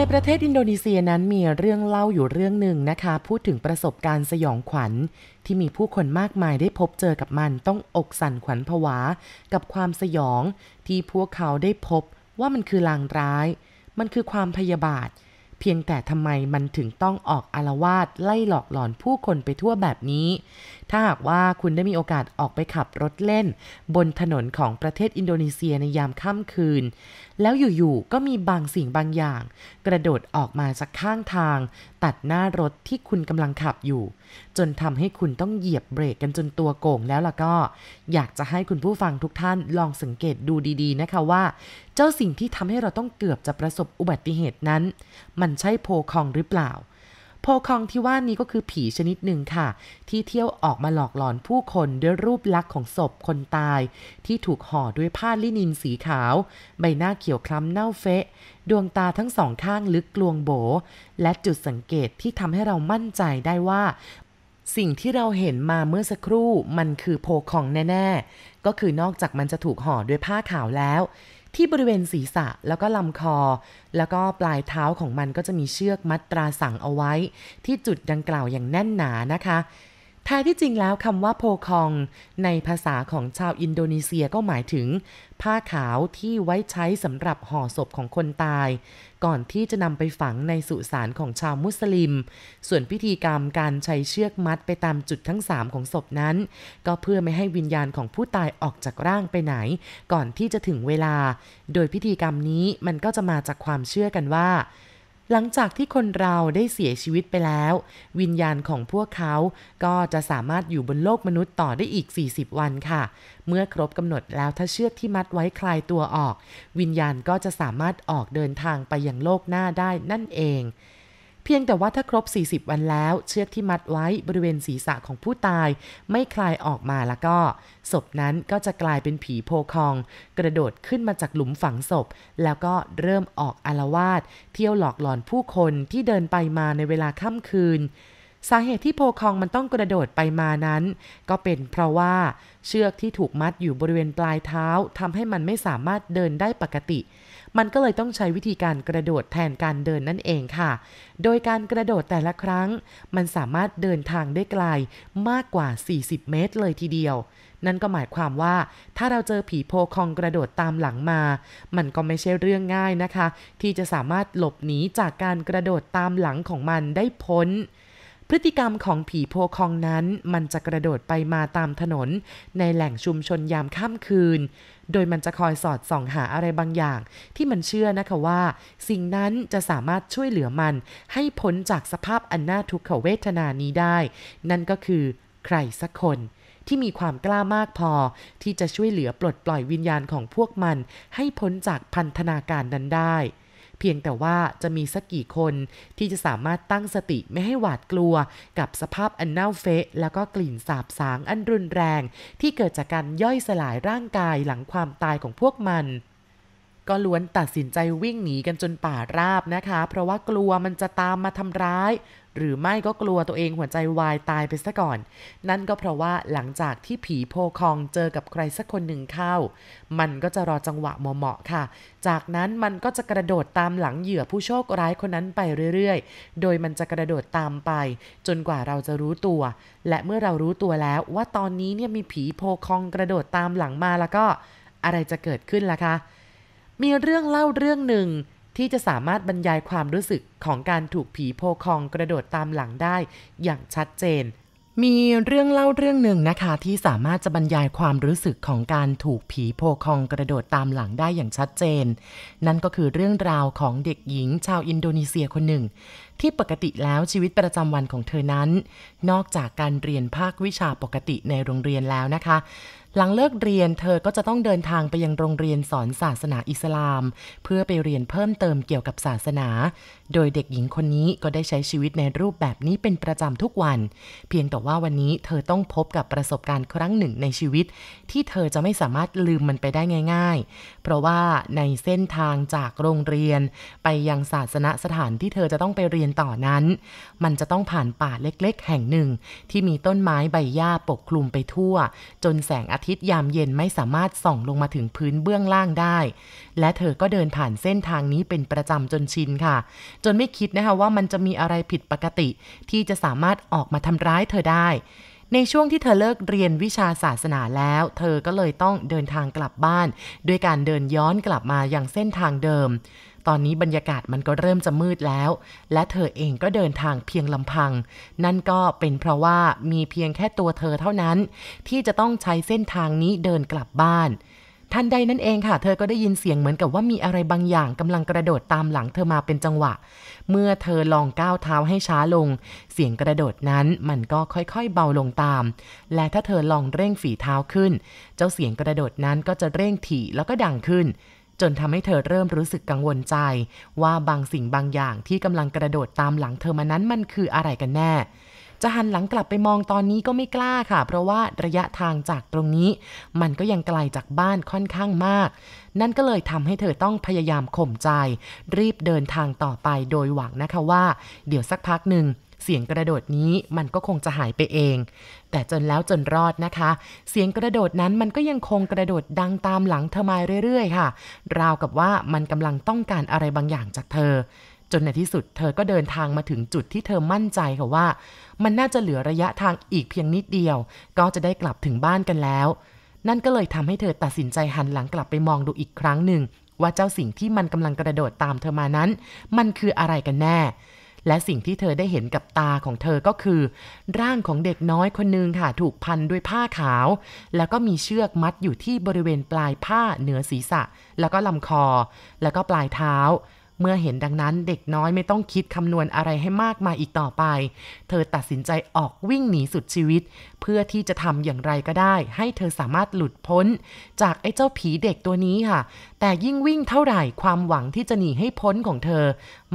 ในประเทศอินโดนีเซียนั้นมีเรื่องเล่าอยู่เรื่องหนึ่งนะคะ พูดถึงประสบการณ์สยองขวัญ ที่มีผู้คนมากมายได้พบเจอกับมันต้องอกสั่นขวัญผวา กับความสยองที่พวกเขาได้พบว่ามันคือลางร้าย มันคือความพยาบาท เพียงแต่ทำไมมันถึงต้องออกอารวาสไล่หลอกหลอนผู้คนไปทั่วแบบนี้ ถ้าหากว่าคุณได้มีโอกาสออกไปขับรถเล่น บนถนนของประเทศอินโดนีเซียในยามค่ำคืน แล้วอยู่ๆก็มีบางสิ่งบางอย่าง กระโดดออกมาจากข้างทาง ตัดหน้ารถที่คุณกำลังขับอยู่ จนทำให้คุณต้องเหยียบเบรกกันจนตัวโก่งแล้วล่ะก็ อยากจะให้คุณผู้ฟังทุกท่านลองสังเกตดูดีๆนะคะว่า เจ้าสิ่งที่ทำให้เราต้องเกือบจะประสบอุบัติเหตุนั้น มันใช่โพคองหรือเปล่า โพคองที่ว่านี้ก็คือผีชนิดหนึ่งค่ะ ที่เที่ยวออกมาหลอกหลอนผู้คนด้วยรูปลักษณ์ของศพคนตาย ที่ถูกห่อด้วยผ้าลินินสีขาว ใบหน้าเขียวคล้ำเน่าเฟะดวงตาทั้งสองข้างลึกกลวงโบ และจุดสังเกตที่ทำให้เรามั่นใจได้ว่า สิ่งที่เราเห็นมาเมื่อสักครู่มันคือโพของแน่ ๆ ก็คือนอกจากมันจะถูกห่อด้วยผ้าขาวแล้ว ที่บริเวณศีรษะแล้วก็ลำคอ แล้วก็ปลายเท้าของมันก็จะมีเชือกมัดตราสั่งเอาไว้ ที่จุดดังกล่าวอย่างแน่นหนานะคะ แท้ที่จริงแล้วคำว่าโพคอง ในภาษาของชาวอินโดนีเซียก็หมายถึง ผ้าขาวที่ไว้ใช้สำหรับห่อศพของคนตาย ก่อนที่จะนำไปฝังในสุสานของชาวมุสลิม ส่วนพิธีกรรมการใช้เชือกมัดไปตามจุดทั้ง 3 ของศพนั้น ก็เพื่อไม่ให้วิญญาณของผู้ตายออกจากร่างไปไหน ก่อนที่จะถึงเวลา โดยพิธีกรรมนี้มันก็จะมาจากความเชื่อกันว่า หลังจากที่คนเราได้เสียชีวิตไปแล้ว วิญญาณของพวกเขาก็จะสามารถอยู่บนโลกมนุษย์ต่อได้อีก 40 วันค่ะ เมื่อครบกำหนดแล้วถ้าเชือกที่มัดไว้คลายตัวออก วิญญาณก็จะสามารถออกเดินทางไปยังโลกหน้าได้นั่นเอง พียงแต่ว่าถ้าครบ 40 วันแล้ว เชือกที่มัดไว้บริเวณศีรษะของผู้ตาย ไม่คลายออกมาแล้วก็ ศพนั้นก็จะกลายเป็นผีโพคอง กระโดดขึ้นมาจากหลุมฝังศพ แล้วก็เริ่มออกอารวาสเที่ยวหลอกหลอนผู้คนที่เดินไปมาในเวลาค่ำคืนสาเหตุที่โพคองมันต้องกระโดดไปมานั้น ก็เป็นเพราะว่าเชือกที่ถูกมัดอยู่บริเวณปลายเท้าทำให้มันไม่สามารถเดินได้ปกติ มันก็เลยต้องใช้วิธีการกระโดดแทนการเดินนั่นเองค่ะ โดยการกระโดดแต่ละครั้ง มันสามารถเดินทางได้ไกลมากกว่า 40 เมตรเลยทีเดียว นั่นก็หมายความว่า ถ้าเราเจอผีโพคองกระโดดตามหลังมา มันก็ไม่ใช่เรื่องง่ายนะคะ ที่จะสามารถหลบหนีจากการกระโดดตามหลังของมันได้พ้นพฤติกรรมของผีโพคองนั้น มันจะกระโดดไปมาตามถนน ในแหล่งชุมชนยามค่ำคืน โดยมันจะคอยสอดส่องหาอะไรบางอย่าง ที่มันเชื่อนะคะว่า สิ่งนั้นจะสามารถช่วยเหลือมัน ให้พ้นจากสภาพอันน่าทุกขเวทนานี้ได้ นั่นก็คือ ใครสักคนที่มีความกล้ามากพอ ที่จะช่วยเหลือปลดปล่อยวิญญาณของพวกมัน ให้พ้นจากพันธนาการนั้นได้ เพียงแต่ว่าจะมีสักกี่คนที่จะสามารถตั้งสติไม่ให้หวาดกลัว กับสภาพอันเน่าเฟะ แล้วก็กลิ่นสาบสางอันรุนแรง ที่เกิดจากการย่อยสลายร่างกายหลังความตายของพวกมัน ก็ล้วนตัดสินใจวิ่งหนีกันจนป่าราบนะคะ เพราะว่ากลัวมันจะตามมาทำร้าย หรือไม่ก็กลัวตัวเองหัวใจวายตายไปซะก่อน นั่นก็เพราะว่าหลังจากที่ผีโพคองเจอกับใครสักคนหนึ่งเข้า มันก็จะรอจังหวะเหมาะๆค่ะ จากนั้นมันก็จะกระโดดตามหลังเหยื่อผู้โชคร้ายคนนั้นไปเรื่อยๆ โดยมันจะกระโดดตามไป จนกว่าเราจะรู้ตัว และเมื่อเรารู้ตัวแล้วว่าตอนนี้เนี่ยมีผีโพคองกระโดดตามหลังมาแล้วก็อะไรจะเกิดขึ้นล่ะคะ มีเรื่องเล่าเรื่องหนึ่งที่จะสามารถบรรยายความรู้สึกของการถูกผีโพคองกระโดดตามหลังได้อย่างชัดเจน มีเรื่องเล่าเรื่องหนึ่งนะคะ ที่สามารถจะบรรยายความรู้สึกของการถูกผีโพคองกระโดดตามหลังได้อย่างชัดเจน นั่นก็คือเรื่องราวของเด็กหญิงชาวอินโดนีเซียคนหนึ่ง ที่ปกติแล้วชีวิตประจำวันของเธอนั้น นอกจากการเรียนภาควิชาปกติในโรงเรียนแล้วนะคะ หลังเลิกเรียนเธอก็จะต้องเดินทางไปยังโรงเรียนสอนศาสนาอิสลาม เพื่อไปเรียนเพิ่มเติมเกี่ยวกับศาสนา โดยเด็กหญิงคนนี้ก็ได้ใช้ชีวิตในรูปแบบนี้เป็นประจำทุกวัน เพียงแต่ว่าวันนี้เธอต้องพบกับประสบการณ์ครั้งหนึ่งในชีวิต ที่เธอจะไม่สามารถลืมมันไปได้ง่าย ๆ เพราะว่าในเส้นทางจากโรงเรียน ไปยังศาสนสถานที่เธอจะต้องไปเรียนต่อนั้น มันจะต้องผ่านป่าเล็กๆ แห่งหนึ่ง ที่มีต้นไม้ใบหญ้าปกคลุมไปทั่ว จนแสงอาทิตย์ทิตย์ยามเย็นไม่สามารถส่องลงมาถึงพื้นเบื้องล่างได้ และเธอก็เดินผ่านเส้นทางนี้เป็นประจำจนชินค่ะ จนไม่คิดนะคะว่ามันจะมีอะไรผิดปกติ ที่จะสามารถออกมาทำร้ายเธอได้ในช่วงที่เธอเลิกเรียนวิชาศาสนาแล้ว เธอก็เลยต้องเดินทางกลับบ้าน ด้วยการเดินย้อนกลับมาอย่างเส้นทางเดิม ตอนนี้บรรยากาศมันก็เริ่มจะมืดแล้ว และเธอเองก็เดินทางเพียงลำพัง นั่นก็เป็นเพราะว่ามีเพียงแค่ตัวเธอเท่านั้น ที่จะต้องใช้เส้นทางนี้เดินกลับบ้านทันใดนั่นเองค่ะ เธอก็ได้ยินเสียงเหมือนกับว่ามีอะไรบางอย่างกำลังกระโดดตามหลังเธอมาเป็นจังหวะ เมื่อเธอลองก้าวเท้าให้ช้าลง เสียงกระโดดนั้นมันก็ค่อยๆเบาลงตาม และถ้าเธอลองเร่งฝีเท้าขึ้น เจ้าเสียงกระโดดนั้นก็จะเร่งถี่แล้วก็ดังขึ้น จนทำให้เธอเริ่มรู้สึกกังวลใจ ว่าบางสิ่งบางอย่างที่กำลังกระโดดตามหลังเธอมานั้นมันคืออะไรกันแน่ จะหันหลังกลับไปมองตอนนี้ก็ไม่กล้าค่ะ เพราะว่าระยะทางจากตรงนี้ มันก็ยังไกลจากบ้านค่อนข้างมาก นั่นก็เลยทำให้เธอต้องพยายามข่มใจ รีบเดินทางต่อไปโดยหวังนะคะว่า เดี๋ยวสักพักหนึ่ง เสียงกระโดดนี้มันก็คงจะหายไปเอง แต่จนแล้วจนรอดนะคะ เสียงกระโดดนั้นมันก็ยังคงกระโดดดังตามหลังเธอมาเรื่อยๆ ค่ะ ราวกับว่ามันกำลังต้องการอะไรบางอย่างจากเธอ จนในที่สุดเธอก็เดินทางมาถึงจุดที่เธอมั่นใจค่ะว่า มันน่าจะเหลือระยะทางอีกเพียงนิดเดียว ก็จะได้กลับถึงบ้านกันแล้วนั่นก็เลยทำให้เธอตัดสินใจหันหลังกลับไปมองดูอีกครั้งหนึ่ง ว่าเจ้าสิ่งที่มันกำลังกระโดดตามเธอมานั้น มันคืออะไรกันแน่ และสิ่งที่เธอได้เห็นกับตาของเธอก็คือ ร่างของเด็กน้อยคนหนึ่งค่ะถูกพันด้วยผ้าขาว แล้วก็มีเชือกมัดอยู่ที่บริเวณปลายผ้าเหนือศีรษะ แล้วก็ลำคอ แล้วก็ปลายเท้า เมื่อเห็นดังนั้นเด็กน้อยไม่ต้องคิดคำนวณอะไรให้มากมายอีกต่อไป เธอตัดสินใจออกวิ่งหนีสุดชีวิต เพื่อที่จะทำอย่างไรก็ได้ ให้เธอสามารถหลุดพ้น จากไอ้เจ้าผีเด็กตัวนี้ค่ะ แต่ยิ่งวิ่งเท่าไหร่ความหวังที่จะหนีให้พ้นของเธอ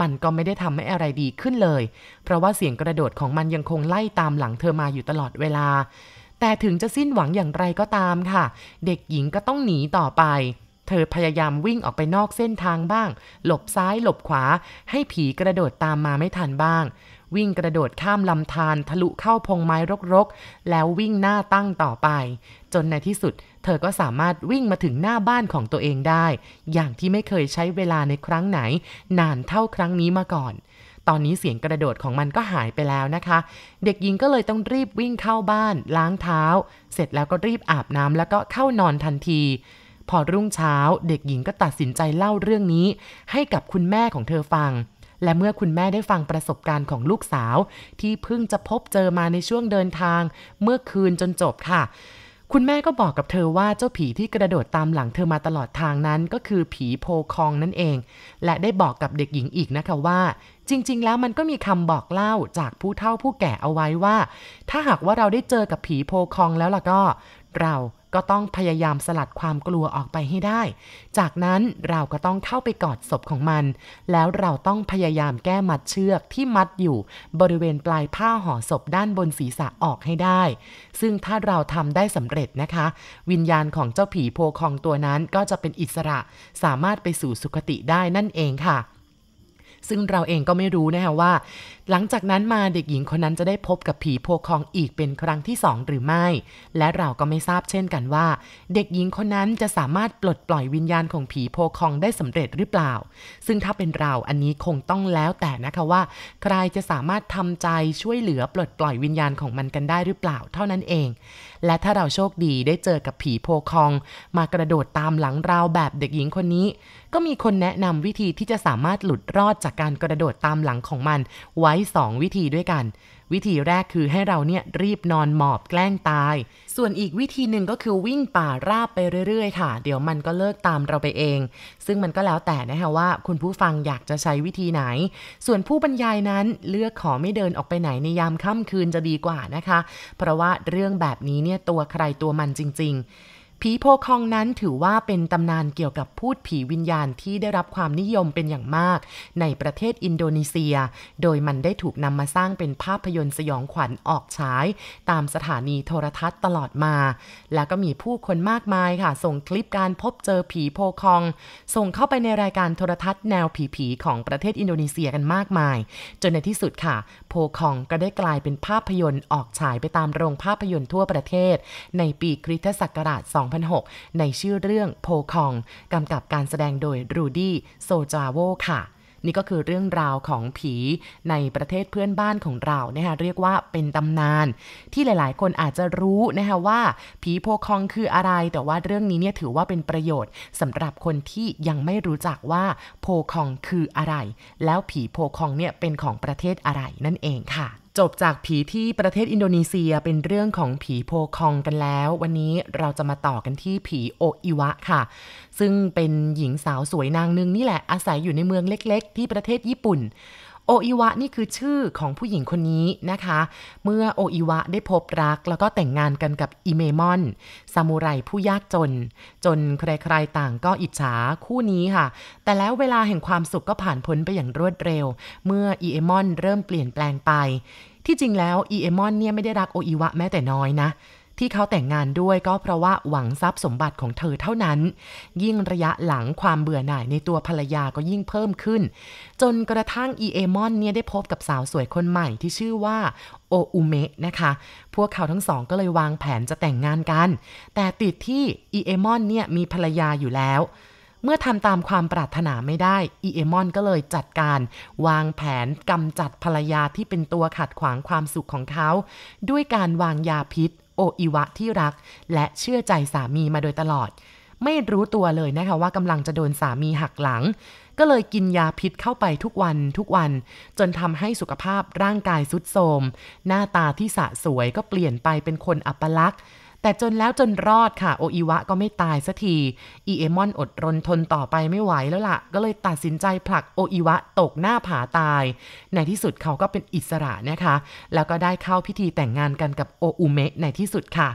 มันก็ไม่ได้ทำให้อะไรดีขึ้นเลย เพราะว่าเสียงกระโดดของมันยังคงไล่ตามหลังเธอมาอยู่ตลอดเวลา แต่ถึงจะสิ้นหวังอย่างไรก็ตามค่ะ เด็กหญิงก็ต้องหนีต่อไป เธอพยายามวิ่งออกไปนอกเส้นทางบ้าง หลบซ้ายหลบขวา ให้ผีกระโดดตามมาไม่ทันบ้าง วิ่งกระโดดข้ามลำธารทะลุเข้าพงไม้รกๆ แล้ววิ่งหน้าตั้งต่อไป จนในที่สุด เธอก็สามารถวิ่งมาถึงหน้าบ้านของตัวเองได้ อย่างที่ไม่เคยใช้เวลาในครั้งไหน นานเท่าครั้งนี้มาก่อนตอนนี้เสียงกระโดดของมันก็หายไปแล้วนะคะ เด็กหญิงก็เลยต้องรีบวิ่งเข้าบ้าน ล้างเท้า เสร็จแล้วก็รีบอาบน้ำแล้วก็เข้านอนทันที พอรุ่งเช้าเด็กหญิงก็ตัดสินใจเล่าเรื่องนี้ ให้กับคุณแม่ของเธอฟัง และเมื่อคุณแม่ได้ฟังประสบการณ์ของลูกสาว ที่เพิ่งจะพบเจอมาในช่วงเดินทาง เมื่อคืนจนจบค่ะ คุณแม่ก็บอกกับเธอว่าเจ้าผีที่กระโดดตามหลังเธอมาตลอดทางนั้น ก็คือผีโพคองนั่นเอง และได้บอกกับเด็กหญิงอีกนะคะว่า จริง ๆ แล้วมันก็มีคำบอกเล่าจากผู้เฒ่าผู้แก่เอาไว้ว่า ถ้าหากว่าเราได้เจอกับผีโพคองแล้วล่ะก็ เรา ก็ต้องพยายามสลัดความกลัวออกไปให้ได้ จากนั้นเราก็ต้องเข้าไปกอดศพของมัน แล้วเราต้องพยายามแก้มัดเชือกที่มัดอยู่ บริเวณปลายผ้าห่อศพด้านบนศีรษะออกให้ได้ ซึ่งถ้าเราทำได้สำเร็จนะคะ วิญญาณของเจ้าผีโพคองตัวนั้นก็จะเป็นอิสระ สามารถไปสู่สุคติได้นั่นเองค่ะ ซึ่งเราเองก็ไม่รู้นะคะว่า หลังจากนั้นมาเด็กหญิงคนนั้นจะได้พบกับผีโพคองอีกเป็นครั้งที่สองหรือไม่ และเราก็ไม่ทราบเช่นกันว่า เด็กหญิงคนนั้นจะสามารถปลดปล่อยวิญญาณของผีโพคองได้สำเร็จหรือเปล่า ซึ่งถ้าเป็นเราอันนี้คงต้องแล้วแต่นะคะว่า ใครจะสามารถทำใจช่วยเหลือปลดปล่อยวิญญาณของมันกันได้หรือเปล่าเท่านั้นเอง และถ้าเราโชคดีได้เจอกับผีโพคอง มากระโดดตามหลังเราแบบเด็กหญิงคนนี้ ก็มีคนแนะนำวิธีที่จะสามารถหลุดรอดจากการกระโดดตามหลังของมันไว้ 2 วิธีด้วยกัน วิธีแรกคือให้เราเนี่ยรีบนอนหมอบแกล้งตาย ส่วนอีกวิธีหนึ่งก็คือวิ่งป่าราบไปเรื่อยๆ ค่ะ เดี๋ยวมันก็เลิกตามเราไปเอง ซึ่งมันก็แล้วแต่นะคะว่า คุณผู้ฟังอยากจะใช้วิธีไหน ส่วนผู้บรรยายนั้นเลือกขอไม่เดินออกไปไหนในยามค่ำคืนจะดีกว่านะคะ เพราะว่าเรื่องแบบนี้เนี่ยตัวใครตัวมันจริง ๆ ผีโพคองนั้นถือว่าเป็นตำนานเกี่ยวกับพูดผีวิญญาณที่ได้รับความนิยมเป็นอย่างมาก ในประเทศอินโดนีเซีย โดยมันได้ถูกนำมาสร้างเป็นภาพยนตร์สยองขวัญออกฉาย ตามสถานีโทรทัศน์ตลอดมา แล้วก็มีผู้คนมากมายค่ะ ส่งคลิปการพบเจอผีโพคอง ส่งเข้าไปในรายการโทรทัศน์แนวผีๆของประเทศอินโดนีเซียกันมากมาย จนในที่สุดค่ะ โพคองก็ได้กลายเป็นภาพยนตร์ออกฉายไปตามโรงภาพยนตร์ทั่วประเทศ ในปีคริสตศักราช2006 ในชื่อเรื่องโพคองกำกับการแสดงโดยรูดี้โซจาโวค่ะนี่ก็คือเรื่องราวของผีในประเทศเพื่อนบ้านของเรานะคะเรียกว่าเป็นตำนาน ที่หลายๆ คนอาจจะรู้นะคะว่า ผีโพคองคืออะไร แต่ว่าเรื่องนี้เนี่ยถือว่าเป็นประโยชน์สำหรับคนที่ยังไม่รู้จักว่าโพคองคืออะไร แล้วผีโพคองเนี่ยเป็นของประเทศอะไรนั่นเองค่ะ จบจากผีที่ประเทศอินโดนีเซียเป็นเรื่องของผีโพคองกันแล้ว วันนี้เราจะมาต่อกันที่ผีโออิวะค่ะ ซึ่งเป็นหญิงสาวสวยนางนึงนี่แหละอาศัยอยู่ในเมืองเล็ก ๆ ที่ประเทศญี่ปุ่น โออิวะนี่คือชื่อของผู้หญิงคนนี้นะคะ เมื่อโออิวะได้พบรักแล้วก็แต่งงานกันกับอีเอมอนซามูไรผู้ยากจน จนใครๆต่างก็อิจฉาคู่นี้ค่ะ แต่แล้วเวลาแห่งความสุขก็ผ่านพ้นไปอย่างรวดเร็ว เมื่ออีเอมอนเริ่มเปลี่ยนแปลงไป ที่จริงแล้วอีเอมอนเนี่ยไม่ได้รักโออิวะแม้แต่น้อยนะ ที่เขาแต่งงานด้วยก็เพราะว่าหวังทรัพย์สมบัติของเธอเท่านั้น ยิ่งระยะหลังความเบื่อหน่ายในตัวภรรยาก็ยิ่งเพิ่มขึ้น จนกระทั่งอีเอมอนเนี่ยได้พบกับสาวสวยคนใหม่ที่ชื่อว่าโออุเมะนะคะ พวกเขาทั้งสองก็เลยวางแผนจะแต่งงานกัน แต่ติดที่อีเอมอนเนี่ยมีภรรยาอยู่แล้วเมื่อทำตามความปรารถนาไม่ได้อีเอมอนก็เลยจัดการ วางแผนกำจัดภรรยาที่เป็นตัวขัดขวางความสุขของเขา ด้วยการวางยาพิษ ออิวะที่รัก และเชื่อใจสามีมาโดยตลอด ไม่รู้ตัวเลยนะคะว่ากำลังจะโดนสามีหักหลัง ก็เลยกินยาพิษเข้าไปทุกวันทุกวัน จนทำให้สุขภาพร่างกายสุดโทรมหน้าตาที่สะสวยก็เปลี่ยนไปเป็นคนอัปลักษณ์ แต่จนแล้วจนรอดค่ะ โออิวะก็ไม่ตายสักทีอีเอมอนอดรนทนต่อไปไม่ไหวแล้วละ่ะ ก็เลยตัดสินใจผลักโออิวะตกหน้าผาตาย ในที่สุดเขาก็เป็นอิสระนะคะ แล้วก็ได้เข้าพิธีแต่งงานกันกับโออุเมะในที่สุดค่ะ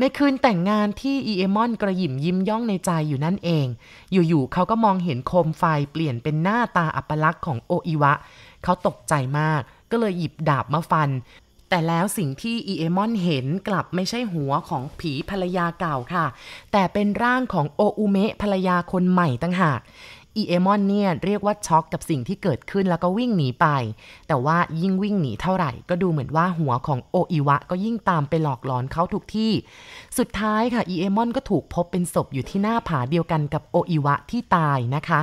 ในคืนแต่งงานที่อีเอมอนกระหยิมยิ้มย่องในใจอยู่นั่นเอง อยู่ๆเขาก็มองเห็นโคมไฟเปลี่ยนเป็นหน้าตาอัปลักษณ์ของโออิวะ เขาตกใจมากก็เลยหยิบดาบมาฟัน แต่แล้วสิ่งที่อีเอมอนเห็นกลับไม่ใช่หัวของผีภรรยาเก่าค่ะ แต่เป็นร่างของโออุเมะภรรยาคนใหม่ตั้งหากอีเอมอนเนี่ยเรียกว่าช็อกกับสิ่งที่เกิดขึ้นแล้วก็วิ่งหนีไป แต่ว่ายิ่งวิ่งหนีเท่าไหร่ ก็ดูเหมือนว่าหัวของโออิวะ ก็ยิ่งตามไปหลอกหลอนเขาทุกที่ สุดท้ายค่ะอีเอมอนก็ถูกพบเป็นศพอยู่ที่หน้าผาเดียวกันกับโออิวะที่ตายนะคะ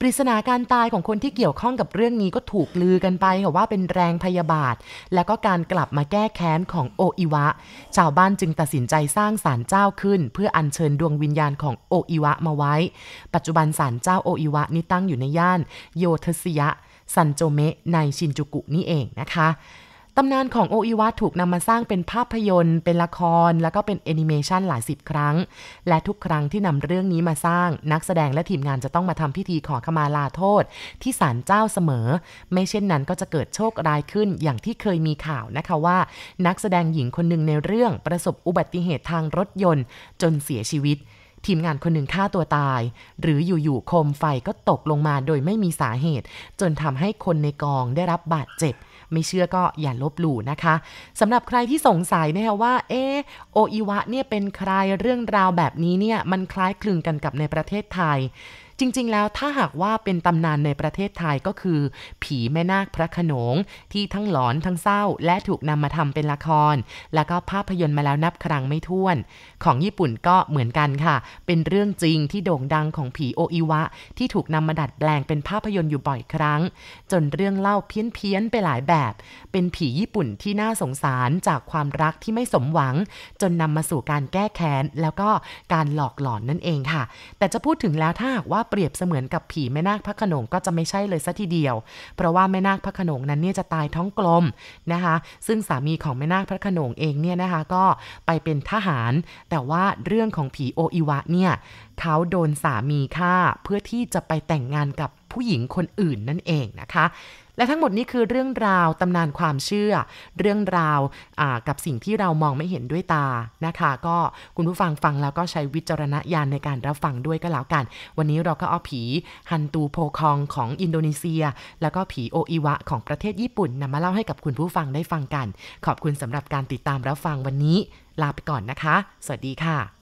ปริศนาการตายของคนที่เกี่ยวข้องกับเรื่องนี้ก็ถูกลือกันไปค่ะว่าเป็นแรงพยาบาท และก็การกลับมาแก้แค้นของโออิวะ ชาวบ้านจึงตัดสินใจสร้างศาลเจ้าขึ้น เพื่ออัญเชิญดวงวิญญาณของโออิวะมาไว้ ปัจจุบันศาลเจ้าโออิวะนี้ตั้งอยู่ในย่านโยสึยะซันโจเมะในชินจูกุนี่เองนะคะ ตำนานของโออิวะถูกนำมาสร้างเป็นภาพยนตร์ เป็นละคร แล้วก็เป็นแอนิเมชันหลายสิบครั้ง และทุกครั้งที่นำเรื่องนี้มาสร้าง นักแสดงและทีมงานจะต้องมาทำพิธีขอขมาลาโทษ ที่ศาลเจ้าเสมอ ไม่เช่นนั้นก็จะเกิดโชคร้ายขึ้นอย่างที่เคยมีข่าวนะคะว่า นักแสดงหญิงคนหนึ่งในเรื่องประสบอุบัติเหตุทางรถยนต์ จนเสียชีวิต ทีมงานคนหนึ่งฆ่าตัวตาย หรืออยู่ๆโคมไฟก็ตกลงมาโดยไม่มีสาเหตุ จนทำให้คนในกองได้รับบาดเจ็บ ไม่เชื่อก็อย่าลบหลู่นะคะสำหรับใครที่สงสัยนะคะว่า เออโออิวะเนี่ยเป็นใครเรื่องราวแบบนี้เนี่ยมันคล้ายคลึงกันกับในประเทศไทย จริงๆ แล้วถ้าหากว่าเป็นตำนานในประเทศไทยก็คือ ผีแม่นาคพระขนง ที่ทั้งหลอนทั้งเศร้า และถูกนำมาทำเป็นละคร แล้วก็ภาพยนตร์มาแล้วนับครั้งไม่ถ้วน ของญี่ปุ่นก็เหมือนกันค่ะ เป็นเรื่องจริงที่โด่งดังของผีโออิวะ ที่ถูกนำมาดัดแปลงเป็นภาพยนตร์อยู่บ่อยครั้ง จนเรื่องเล่าเพี้ยนเพี้ยนไปหลายแบบ เป็นผีญี่ปุ่นที่น่าสงสารจากความรักที่ไม่สมหวัง จนนำมาสู่การแก้แค้นแล้วก็การหลอกหลอนนั่นเองค่ะ แต่จะพูดถึงแล้วถ้าหากว่าเปรียบเสมือนกับผีแม่นาคพระขนงก็จะไม่ใช่เลยซะทีเดียว เพราะว่าแม่นาคพระขนงนั้นเนี่ยจะตายท้องกลมนะคะ ซึ่งสามีของแม่นาคพระขนงเองเนี่ยนะคะก็ไปเป็นทหาร แต่ว่าเรื่องของผีโออิวะเนี่ยเขาโดนสามีฆ่าเพื่อที่จะไปแต่งงานกับผู้หญิงคนอื่นนั่นเองนะคะ และทั้งหมดนี้คือเรื่องราวตำนานความเชื่อ เรื่องราวกับสิ่งที่เรามองไม่เห็นด้วยตานะคะ ก็คุณผู้ฟังฟังแล้วก็ใช้วิจารณญาณในการรับฟังด้วยก็แล้วกัน วันนี้เราก็เอาผีฮันตูโพคองของอินโดนีเซีย แล้วก็ผีโออิวะของประเทศญี่ปุ่นนำมาเล่าให้กับคุณผู้ฟังได้ฟังกัน ขอบคุณสำหรับการติดตามรับฟังวันนี้ ลาไปก่อนนะคะ สวัสดีค่ะ